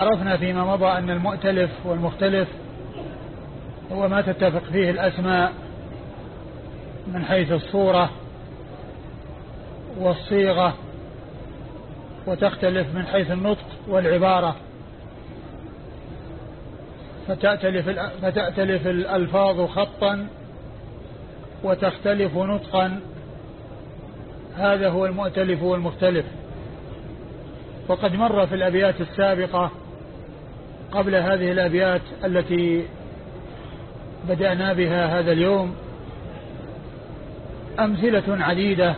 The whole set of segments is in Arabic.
عرفنا فيما مضى أن المؤتلف والمختلف هو ما تتفق فيه الأسماء من حيث الصورة والصيغة وتختلف من حيث النطق والعبارة. فتأتلف, فتأتلف الألفاظ خطا وتختلف نطقا. هذا هو المؤتلف والمختلف. وقد مر في الأبيات السابقة قبل هذه الأبيات التي بدأنا بها هذا اليوم أمثلة عديدة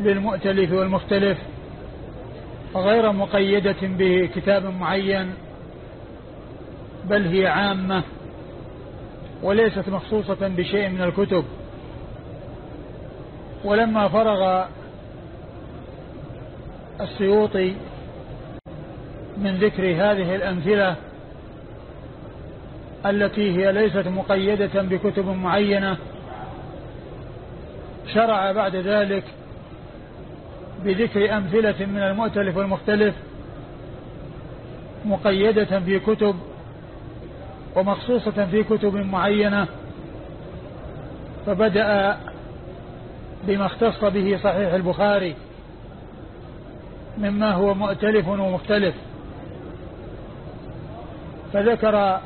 للمؤتلف والمختلف غير مقيدة بكتاب معين بل هي عامة وليست مخصوصة بشيء من الكتب. ولما فرغ السيوطي من ذكر هذه الأمثلة التي هي ليست مقيدة بكتب معينة شرع بعد ذلك بذكر أمثلة من المؤتلف والمختلف مقيدة في كتب ومخصوصة في كتب معينة فبدأ بما اختص به صحيح البخاري مما هو مؤتلف ومختلف. فذكر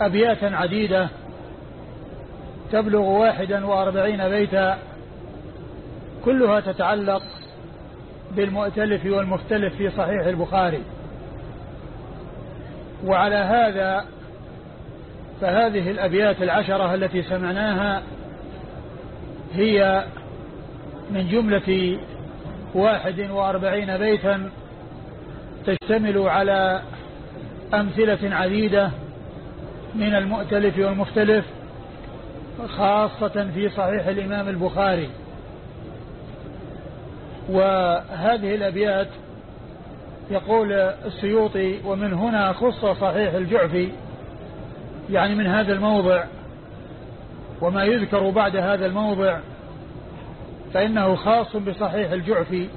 أبياتا عديدة تبلغ واحدا وأربعين بيتا كلها تتعلق بالمؤتلف والمختلف في صحيح البخاري. وعلى هذا فهذه الأبيات العشرة التي سمعناها هي من جملة واحد وأربعين بيتا تشتمل على أمثلة عديدة من المؤتلف والمختلف خاصة في صحيح الإمام البخاري. وهذه الأبيات يقول السيوطي ومن هنا خص صحيح الجعفي يعني من هذا الموضع. وما يذكر بعد هذا الموضع فإنه خاص بصحيح الجعفي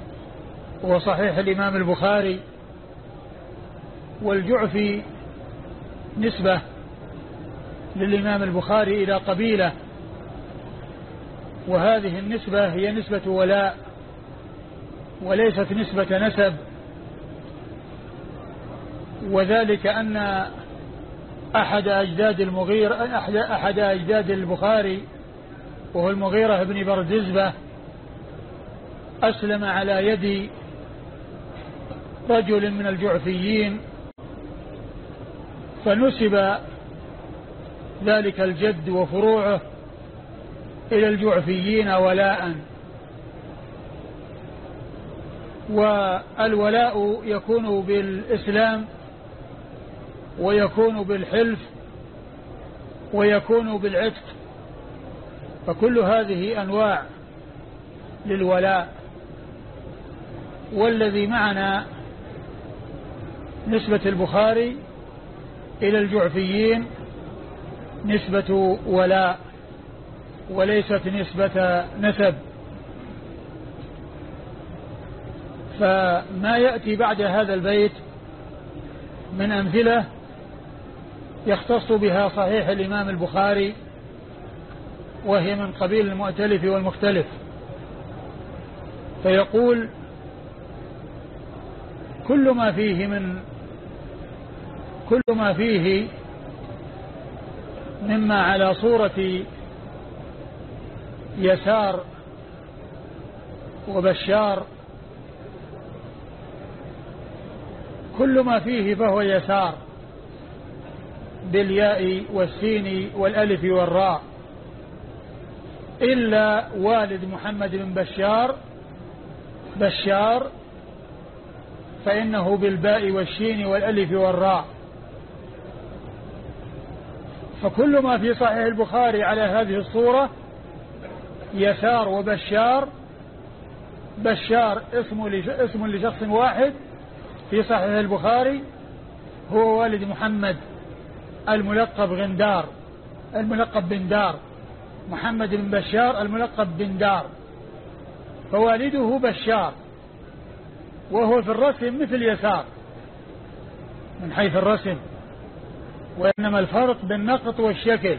وصحيح الإمام البخاري. والجعفي نسبة للإمام البخاري إلى قبيلة وهذه النسبة هي نسبة ولاء وليست نسبة نسب. وذلك أن أحد أجداد المغير أحد, أحد أجداد البخاري وهو المغيرة بن بردزبة أسلم على يد رجل من الجعفيين. فنسب ذلك الجد وفروعه إلى الجعفيين ولاء. والولاء يكون بالإسلام ويكون بالحلف ويكون بالعتق فكل هذه أنواع للولاء. والذي معنا نسبة البخاري إلى الجعفيين نسبة ولاء وليست نسبة نسب. فما يأتي بعد هذا البيت من أمثلة يختص بها صحيح الإمام البخاري وهي من قبيل المؤتلف والمختلف. فيقول كل ما فيه من كل ما فيه مما على صورة يسار وبشار كل ما فيه فهو يسار بالياء والسين والألف والراء. إلا والد محمد بن بشار بشار فإنه بالباء والشين والألف والراء. فكل ما في صحيح البخاري على هذه الصورة يسار وبشار. بشار اسم لشخص واحد في صحيح البخاري هو والد محمد الملقب غندار. الملقب بن دار. محمد بن بشار الملقب بن دار. فوالده بشار. وهو في الرسم مثل يسار من حيث الرسم. وإنما الفرق بالنقط والشكل.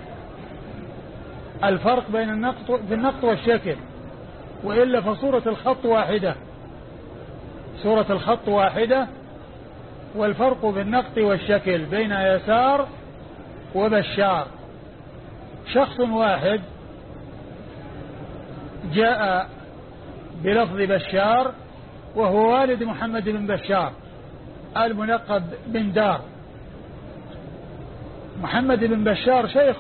الفرق بين النقط بالنقط والشكل. وإلا فصورة الخط واحدة. صورة الخط واحدة والفرق بالنقط والشكل بين يسار وبشار. شخص واحد جاء بلفظ بشار وهو والد محمد بن بشار الملقب بن دار. محمد بن بشار شيخ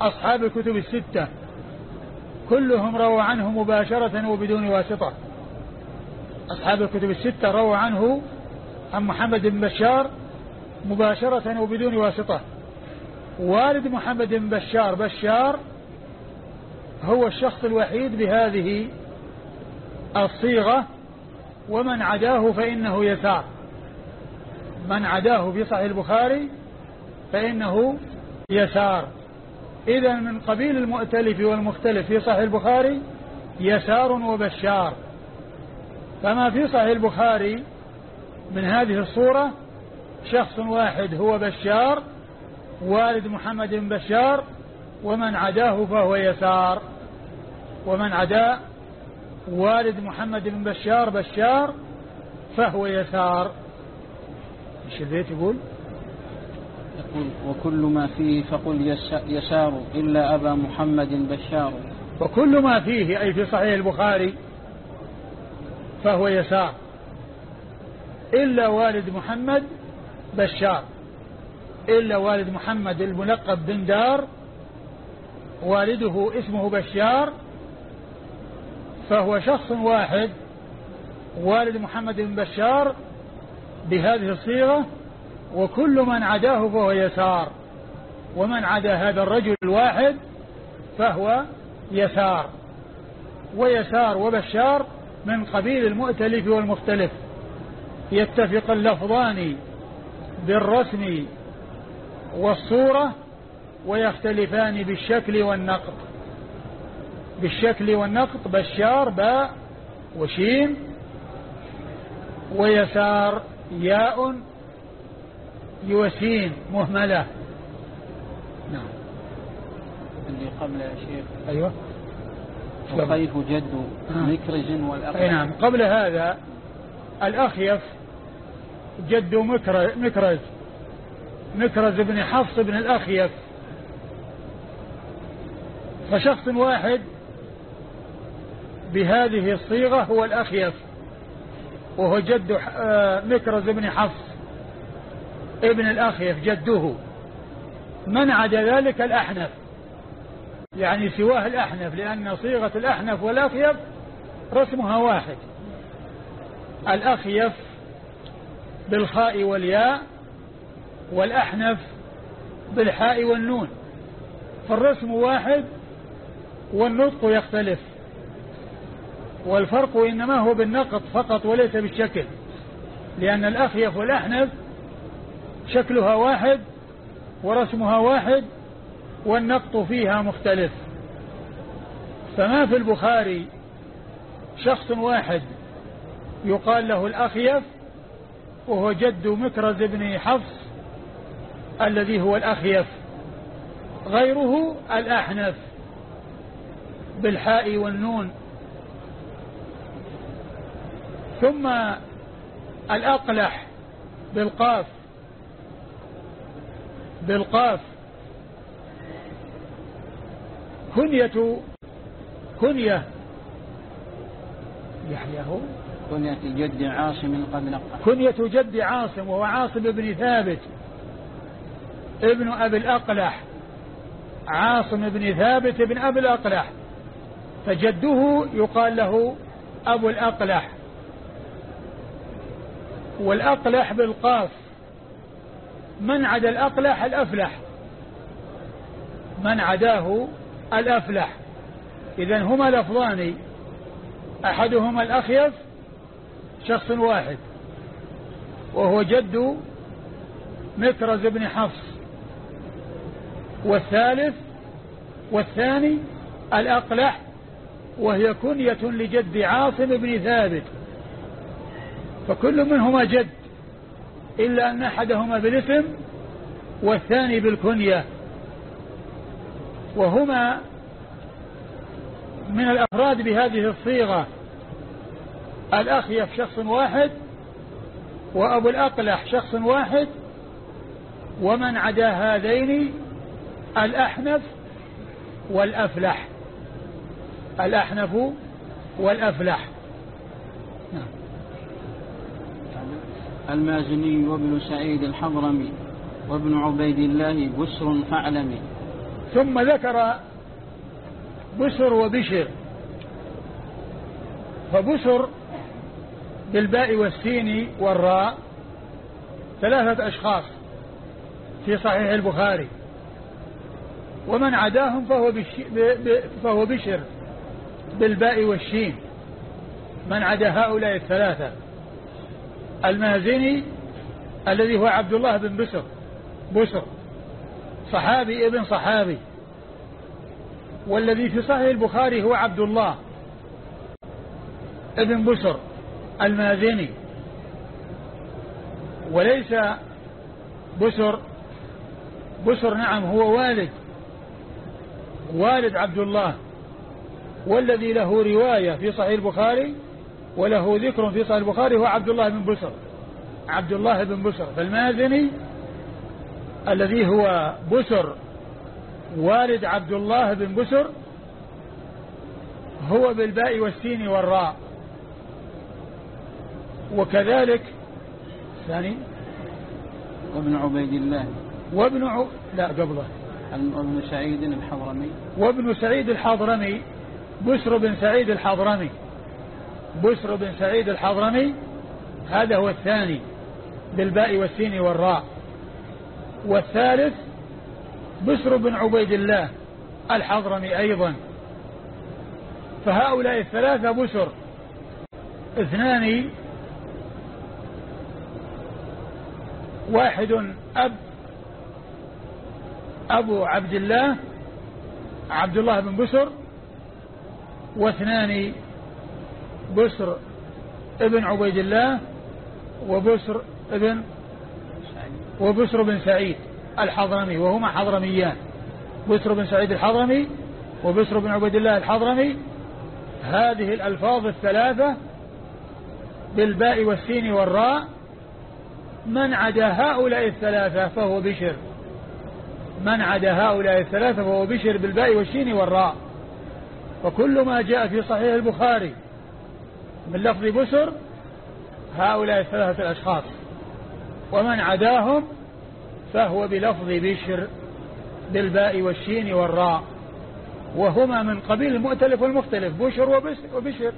أصحاب الكتب الستة. كلهم رووا عنه مباشرة وبدون واسطة. أصحاب الكتب الستة رووا عنه عن محمد بن بشار مباشرة وبدون واسطة. والد محمد بن بشار بشار هو الشخص الوحيد بهذه الصيغة. ومن عداه فإنه يسار. من عداه في صحيح البخاري فإنه يسار. إذا من قبيل المؤتلف والمختلف في صحيح البخاري يسار وبشار. فما في صحيح البخاري من هذه الصورة شخص واحد هو بشار والد محمد بن بشار ومن عداه فهو يسار. ومن عدا والد محمد بن بشار بشار فهو يسار. إيش البيت يقول؟ وكل ما فيه فقل يسار إلا أبا محمد بشار. وكل ما فيه أي في صحيح البخاري فهو يسار. إلا والد محمد بشار. إلا والد محمد الملقب بن دار والده اسمه بشار فهو شخص واحد والد محمد بن بشار بهذه الصيغة وكل من عداه فهو يسار ومن عدا هذا الرجل الواحد فهو يسار ويسار وبشار من قبيل المؤتلف والمختلف. يتفق اللفظان بالرسم والصورة ويختلفان بالشكل والنقط. بالشكل والنقط بشار باء وشين ويسار ياء يوسين مهملة. نعم. اللي قبل يا شيخ. أيوة. وخيف جد آه. مكرز والأخيف نعم. قبل هذا الأخيف جد مكرز. مكرز بن حفص بن الأخيف. فشخص واحد بهذه الصيغة هو الأخيف وهو جد آه، مكرز بن حفص. ابن الأخيف جده من عدا ذلك الأحنف يعني سواه الأحنف لأن صيغة الأحنف والأخيف رسمها واحد. الأخيف بالخاء والياء والأحنف بالحاء والنون. فالرسم واحد والنطق يختلف والفرق إنما هو بالنقط فقط وليس بالشكل لأن الأخيف والأحنف شكلها واحد ورسمها واحد والنقط فيها مختلف. فما في البخاري شخص واحد يقال له الأخيف وهو جد مكرز بن حفص الذي هو الأخيف غيره الأحنف بالحاء والنون. ثم الأقلح بالقاف بالقاف. كنية كنية. يحيى هو كنية جد عاصم قد نقل كنية جد عاصم وهو عاصم بن ثابت. ابن أبي الأقلح. عاصم بن ثابت بن أبي الأقلح. فجده يقال له أبو الأقلح. والأقلح بالقاف. من عدا الأقلح الأفلح. من عداه الأفلح. إذا هما لفظان. أحدهما الأخيف شخص واحد. وهو جد مكرز بن حفص. والثالث والثاني الأقلح وهي كنية لجد عاصم بن ثابت. فكل منهما جد. إلا أن أحدهما بالاسم والثاني بالكنية. وهما من الأفراد بهذه الصيغة الأخيف شخص واحد وأبو الأقلح شخص واحد ومن عدا هذين الأحنف والأفلح. الأحنف والأفلح نعم. المازني وابن سعيد الحضرمي وابن عبيد الله بسر فعلمي ثم ذكر بسر وبشر. فبسر بالباء والسين والراء ثلاثة أشخاص في صحيح البخاري. ومن عداهم فهو, فهو بشر بالباء والشين. من عدا هؤلاء الثلاثة المازني الذي هو عبد الله بن بسر بسر صحابي ابن صحابي. والذي في صحيح البخاري هو عبد الله ابن بسر المازني. وليس بسر بسر نعم هو والد والد عبد الله. والذي له رواية في صحيح البخاري وله ذكر في صحيح البخاري هو عبد الله بن بسر عبد الله بن بسر فالمازني الذي هو بسر والد عبد الله بن بسر هو بالباء والسين والراء. وكذلك ثاني؟ وابن عبيد الله. وابن ع... لا قبله. وابن سعيد الحضرمي. وابن سعيد الحضرمي بسر بن سعيد الحضرمي. بسر بن سعيد الحضرمي هذا هو الثاني بالباء والسين والراء. والثالث بسر بن عبيد الله الحضرمي أيضا. فهؤلاء الثلاثة بسر اثنان واحد أب أبو عبد الله عبد الله بن بسر واثنان بسر ابن عبيد الله وبسر ابن وبسر بن سعيد الحضرمي وهما حضرميان. بسر بن سعيد الحضرمي وبسر بن عبيد الله الحضرمي. هذه الألفاظ الثلاثة بالباء والسين والراء. من عدا هؤلاء الثلاثة فهو بشر. من عدا هؤلاء الثلاثة فهو بشر بالباء والشين والراء. وكل ما جاء في صحيح البخاري من لفظ بسر هؤلاء الثلاثة الأشخاص. ومن عداهم فهو بلفظ بشر بالباء والشين والراء. وهما من قبيل المؤتلف والمختلف بشر وبشر.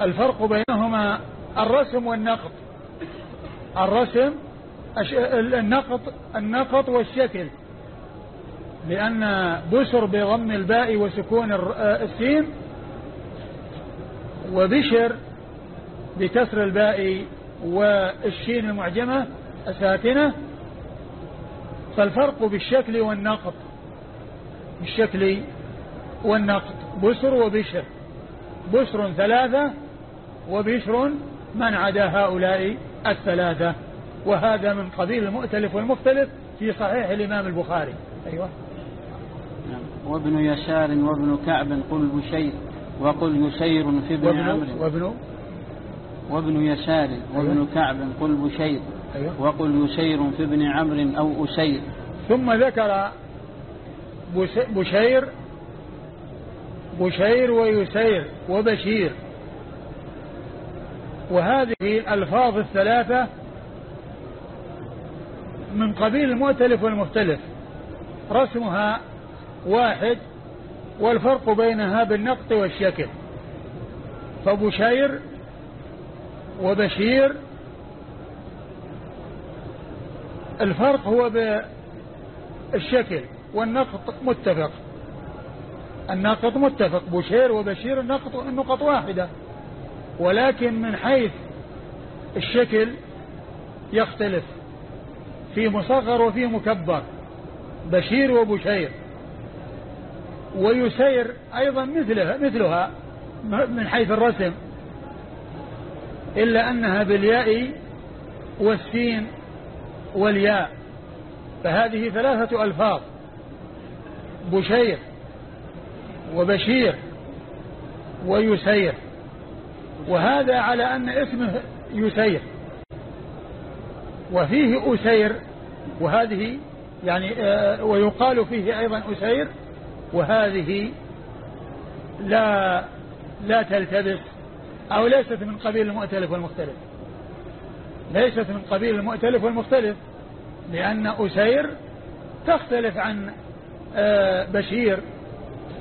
الفرق بينهما الرسم والنقط. الرسم النقط النقط والشكل. لأن بشر بضم الباء وسكون السين وبشر بكسر الباء والشين المعجمة الساكنة فالفرق بالشكل والنقط بالشكل والنقط بسر وبشر بسر ثلاثة وبشر من عدا هؤلاء الثلاثة وهذا من قبيل المؤتلف والمختلف في صحيح الإمام البخاري. أيوة. نعم. وابن يسار وابن كعب قل بشير وقل يسير في ابن عمرو. وابن وابن يسار وابن أيوة. كعب قل بشير. أيوة. وقل يسير في ابن عمرو أو أسير. ثم ذكر بشير بشير ويسير وبشير. وهذه الألفاظ الثلاثة من قبيل المؤتلف والمختلف. رسمها واحد والفرق بينها بالنقط والشكل. فبشير وبشير الفرق هو بالشكل والنقط متفق. النقط متفق بشير وبشير النقط النقط واحدة. ولكن من حيث الشكل يختلف. في مصغر وفي مكبر. بشير وبشير. ويسير أيضا مثلها مثلها من حيث الرسم إلا أنها بالياء والسين والياء. فهذه ثلاثة ألفاظ بشير وبشير ويسير. وهذا على أن اسمه يسير. وفيه أسير وهذه يعني آه ويقال فيه أيضا أسير. وهذه لا لا تلتبس أو ليست من قبيل المؤتلف والمختلف. ليست من قبيل المؤتلف والمختلف لأن أسير تختلف عن آه بشير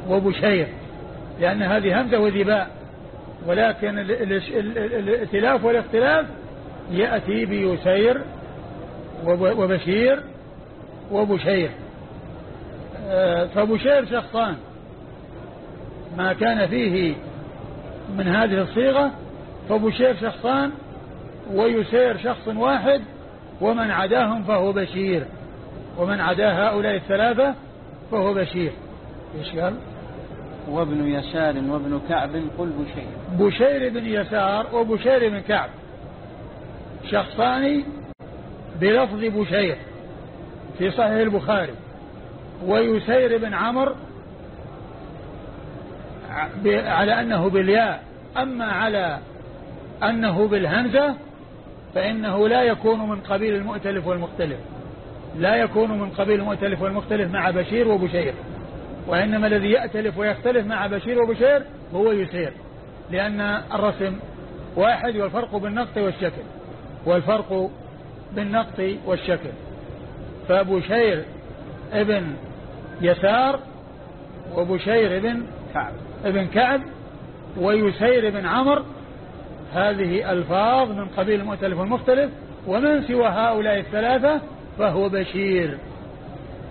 وبشير لأن هذه همزة وذباء ولكن الائتلاف والاختلاف يأتي بيسير وبشير وبشير. فبشير شخصان. ما كان فيه من هذه الصيغة فبشير شخصان ويسير شخص واحد ومن عداهم فهو بشير. ومن عدا هؤلاء الثلاثة فهو بشير. إيش قال؟ وابن يسار وابن كعب قل بشير. بشير بن يسار وبشير بن كعب. شخصان بلفظ بشير في صحيح البخاري. ويسير بن عمر على أنه بالياء. أما على أنه بالهمزة فإنه لا يكون من قبيل المؤتلف والمختلف. لا يكون من قبيل المؤتلف والمختلف مع بشير وبشير. وإنما الذي يأتلف ويختلف مع بشير وبشير هو يسير. لأن الرسم واحد والفرق بالنقط والشكل. والفرق بالنقط والشكل. فبشير ابن يسار وبشير ابن كعب. ابن كعب ويسير بن عمر هذه ألفاظ من قبيل المؤتلف والمختلف ومن سوى هؤلاء الثلاثة فهو بشير.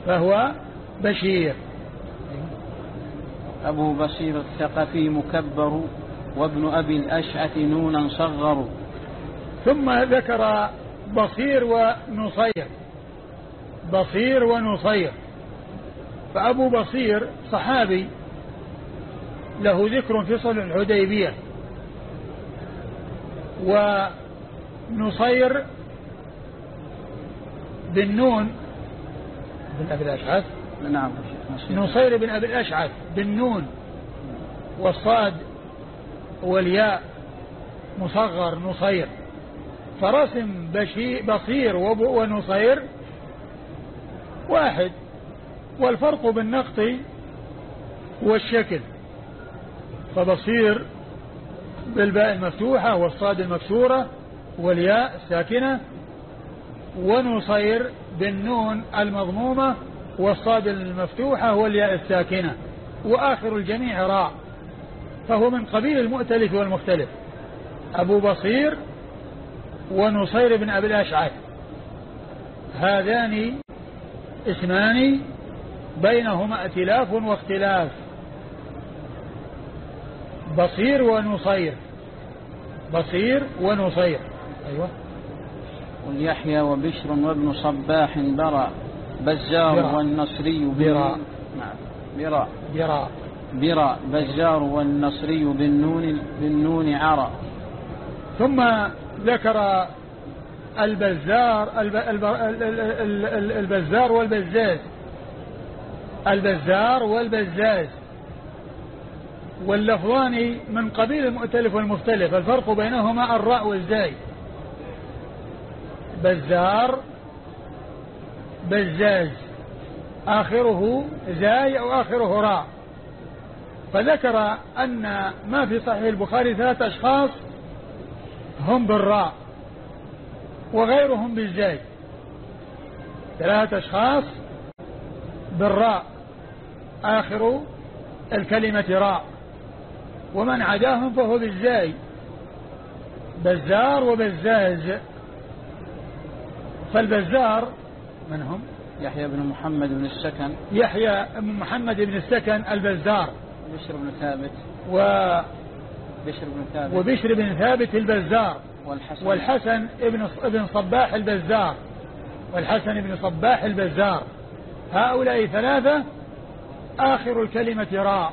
فهو بشير. أبو بصير الثقفي مكبر وابن أبي الأشعث نونا صغر. ثم ذكر بصير ونصير. بصير ونصير. فأبو بصير صحابي له ذكر في صلح الحديبية ونصير بن نون بن أبي الأشعث نعم. نصير بن أبي الأشعث بالنون والصاد والياء مصغر نصير فرسم بشي بصير ونصير واحد. والفرق بالنقط والشكل. فبصير بالباء المفتوحة والصاد المكسورة والياء الساكنة ونصير بالنون المضمومة والصاد المفتوحة والياء الساكنة. وآخر الجميع راء. فهو من قبيل المؤتلف والمختلف. أبو بصير ونصير بن أبي الأشعث. هذان اسمان بينهما ائتلاف واختلاف. بصير ونصير. بصير ونصير. أيوة. واليحيى وبشر وابن صباح برا بزار والنصري برا. نعم برا. برا. برا بزار والنصري بالنون بالنون عرى ثم ذكر البزار البزار والبزاز البزار والبزاز. واللفظان من قبيل المؤتلف والمختلف. الفرق بينهما الراء والزاي. بزار بزاز. آخره زاي أو آخره راء. فذكر أن ما في صحيح البخاري ثلاث أشخاص هم بالراء وغيرهم بالزاي. ثلاثة أشخاص بالراء. آخر الكلمة راء. ومن عداهم فهو بالزاي. بزار وبزاز. فالبزار من هم؟ يحيى بن محمد بن السكن. يحيى بن محمد بن السكن البزار. بشر بن ثابت. و بشر بن ثابت. وبشر بن ثابت البزار. والحسن. والحسن ابن ابن صباح البزار. والحسن بن صباح البزار. هؤلاء ثلاثة آخر الكلمة راء.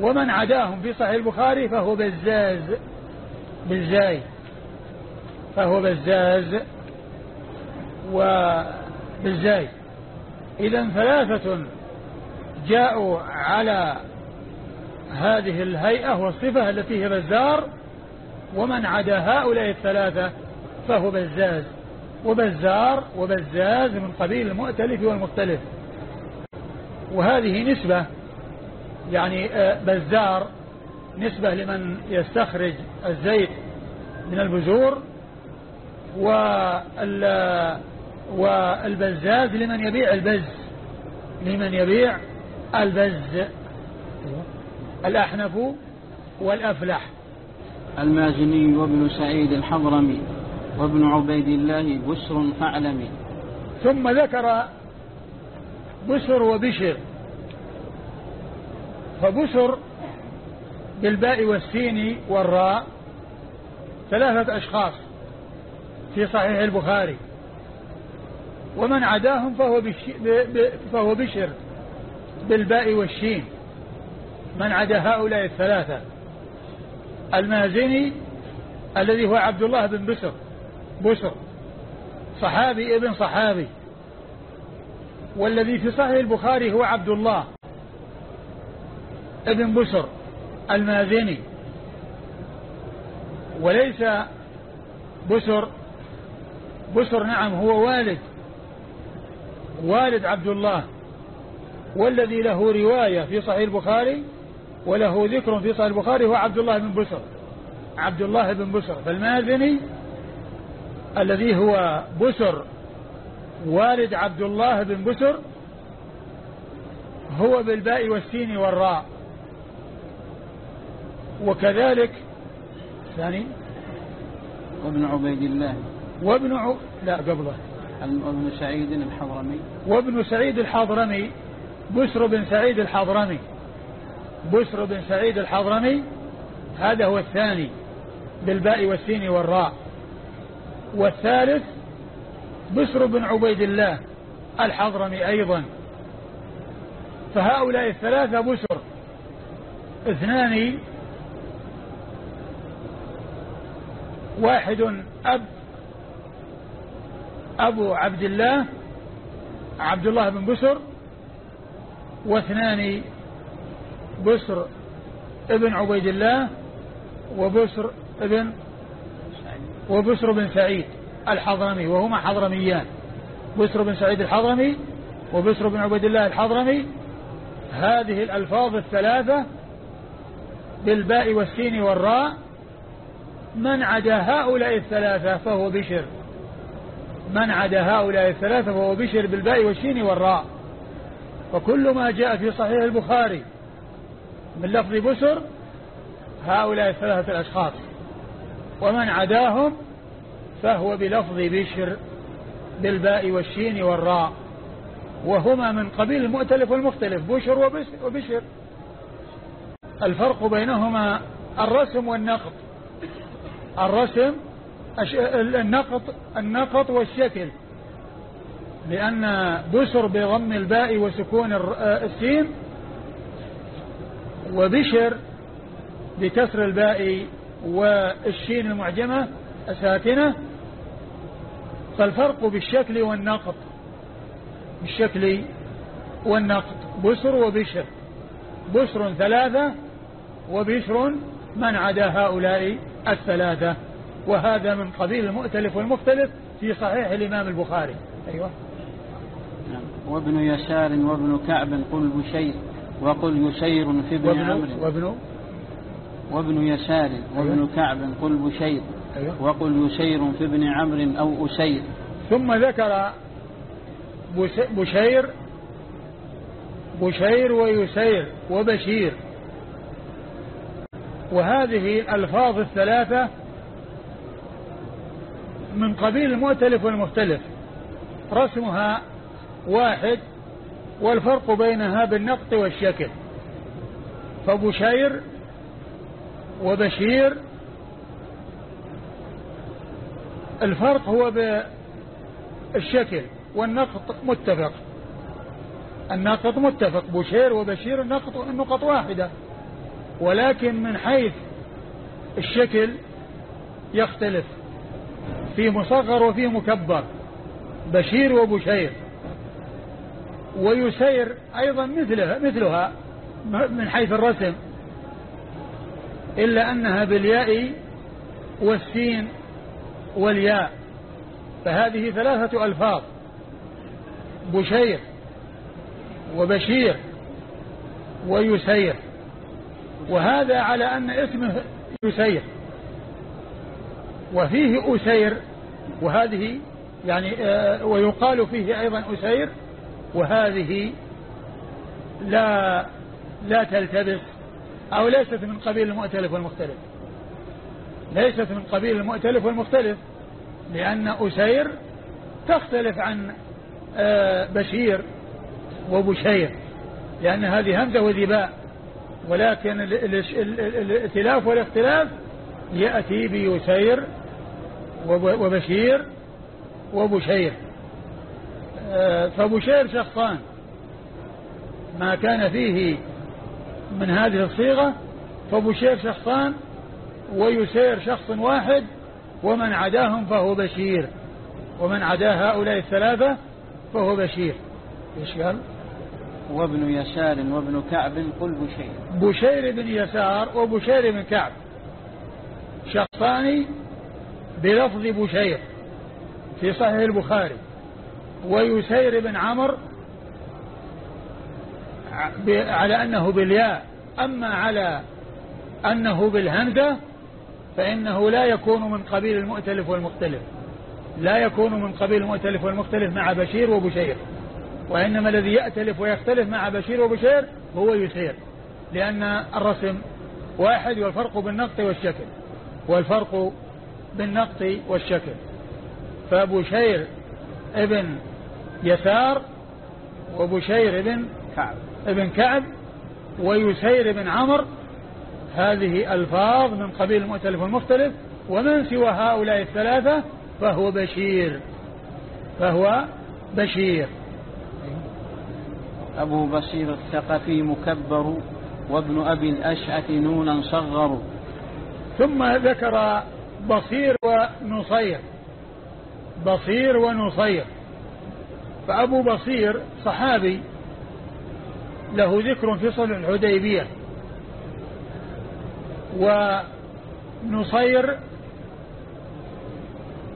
ومن عداهم في صحيح البخاري فهو بزاز. بالزاي. فهو بزاز. وبالزاي. إذا ثلاثة جاءوا على هذه الهيئة والصفة التي هي بزار. ومن عدا هؤلاء الثلاثة فهو بزاز. وبزار وبزاز من قبيل المؤتلف والمختلف. وهذه نسبة يعني آه، بزار نسبة لمن يستخرج الزيت من البذور والبزاز لمن يبيع البز لمن يبيع البز الأحنف والأفلح. المازني وابن سعيد الحضرمي وابن عبيد الله بسر فعلمي ثم ذكر بسر وبشر. فبسر بالباء والسين والراء ثلاثة أشخاص في صحيح البخاري. ومن عداهم فهو, فهو بشر بالباء والشين. من عدا هؤلاء الثلاثة؟ المازني الذي هو عبد الله بن بسر بسر صحابي ابن صحابي. والذي في صحيح البخاري هو عبد الله ابن بسر المازني. وليس بسر بسر نعم هو والد والد عبد الله والذي له رواية في صحيح البخاري وله ذكر في صحيح البخاري هو عبد الله بن بسر عبد الله بن بسر فالمازني الذي هو بسر والد عبد الله بن بسر هو بالباء والسين والراء. وكذلك ثاني؟ وابن عبيد الله. وابن ع... لا قبله. وابن سعيد الحضرمي. وابن سعيد الحضرمي بسر بن سعيد الحضرمي. بسر بن سعيد الحضرمي هذا هو الثاني بالباء والسين والراء. والثالث بسر بن عبيد الله الحضرمي أيضا. فهؤلاء الثلاثة بسر اثنان واحد أب أبو عبد الله عبد الله بن بسر واثنان بسر ابن عبيد الله وبسر ابن وبسر بن سعيد. الحضرمي وهما حضرميان. بسر بن سعيد الحضرمي وبسر بن عبيد الله الحضرمي. هذه الألفاظ الثلاثة بالباء والسين والراء. من عدا هؤلاء الثلاثة فهو بشر. من عدا هؤلاء الثلاثة فهو بشر بالباء والشين والراء. وكل ما جاء في صحيح البخاري من لفظ بسر هؤلاء الثلاثة الأشخاص. ومن عداهم فهو بلفظ بشر بالباء والشين والراء. وهما من قبيل المؤتلف والمختلف بشر وبشر الفرق بينهما الرسم والنقط. الرسم النقط النقط والشكل. لأن بسر بضم الباء وسكون السين وبشر بكسر الباء والشين المعجمة الساكنة فالفرق بالشكل والنقط. بالشكل والنقط. بسر وبشر. بسر ثلاثة وبشر من عدا هؤلاء الثلاثة. وهذا من قبيل المؤتلف والمختلف في صحيح الإمام البخاري. أيوة. نعم. وابن يسار وابن كعب قل بشير وقل يسير في ابن عمرو. وابن وابن يسار وابن أيوة. كعب قل بشير. أيوة. وقل يسير في ابن عمرو أو أسير ثم ذكر بشير بشير ويسير وبشير. وهذه الألفاظ الثلاثة من قبيل المؤتلف والمختلف. رسمها واحد والفرق بينها بالنقط والشكل. فبشير وبشير الفرق هو بالشكل والنقط متفق. النقط متفق. بشير وبشير النقط النقط واحدة. ولكن من حيث الشكل يختلف. فيه مصغر وفيه مكبر. بشير وبشير. ويسير أيضا مثلها مثلها من حيث الرسم. إلا أنها بالياء والسين والياء فهذه ثلاثة ألفاظ بشير وبشير ويسير وهذا على أن اسمه يسير وفيه أسير وهذه يعني آه ويقال فيه أيضا أسير وهذه لا لا تلتبس أو ليست من قبيل المؤتلف والمختلف. ليست من قبيل المؤتلف والمختلف لأن أسير تختلف عن آه، بشير وبشير لأن هذه همزة وذباء ولكن الائتلاف والاختلاف يأتي بيسير وبشير وبشير. آه، فبشير شخصان. ما كان فيه من هذه الصيغة فبشير شخصان ويسير شخص واحد ومن عداهم فهو بشير. ومن عدا هؤلاء الثلاثة فهو بشير. إيش قال؟ وابن يسار وابن كعب قل بشير. بشير بن يسار وبشير بن كعب. شخصان بلفظ بشير في صحيح البخاري. ويسير بن عمر على أنه بالياء أما على أنه بالهمزة فإنه لا يكون من قبيل المؤتلف والمختلف. لا يكون من قبيل المؤتلف والمختلف مع بشير وبشير. وإنما الذي يأتلف ويختلف مع بشير وبشير هو يسير لأن الرسم واحد والفرق بالنقط والشكل. والفرق بالنقط والشكل. فبشير ابن يسار وبشير ابن كعب. ابن كعب ويسير بن عمر هذه ألفاظ من قبيل المؤتلف والمختلف ومن سوى هؤلاء الثلاثة فهو بشير. فهو بشير. أبو بصير الثقفي مكبر وابن أبي الأشعث نونا صغر. ثم ذكر بصير ونصير. بصير ونصير. فأبو بصير صحابي له ذكر في صلح الحديبية. ونصير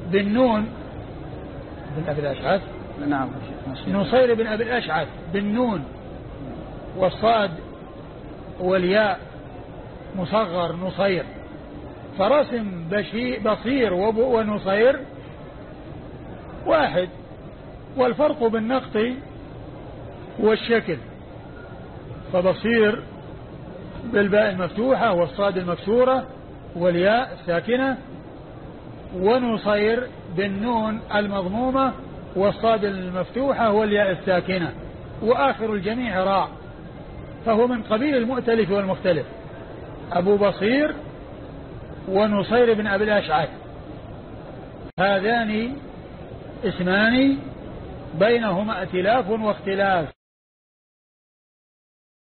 بن نون. بن أبي الأشعث؟ نعم. نصير. بن أبي الأشعث. بن نون والصاد والياء. مصغر نصير. فرسم بشي بصير ونصير واحد. والفرق بالنقط والشكل. فبصير بالباء المفتوحة والصاد المكسورة والياء الساكنة ونصير بالنون المضمومة والصاد المفتوحة والياء الساكنة. وآخر الجميع راء فهو من قبيل المؤتلف والمختلف. أبو بصير ونصير بن أبي الأشعث. هذان اسمان بينهما ائتلاف واختلاف.